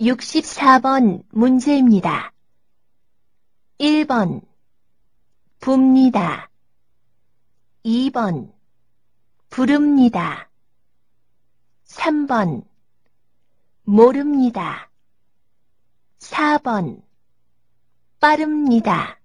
64번 문제입니다. 1번 붑니다. 2번 부릅니다. 3번 모릅니다. 4번 빠릅니다.